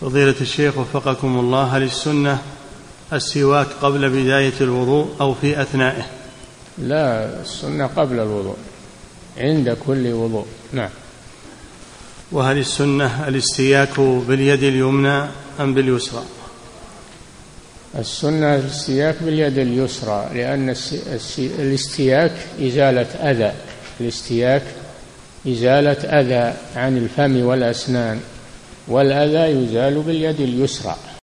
فضيلة الشيخ وفقكم الله هل السنة السواك قبل بداية الوضوء أو في أثنائه؟ لا السنة قبل الوضوء عند كل وضوء نعم. وهل السنة الاستياك باليد اليمنى أم باليسرى؟ السنة الاستياك باليد اليسرى لأن الاستياك إزالة أذى الاستياك إزالة أذى عن الفم والأسنان. والأذى يزال باليد اليسرى.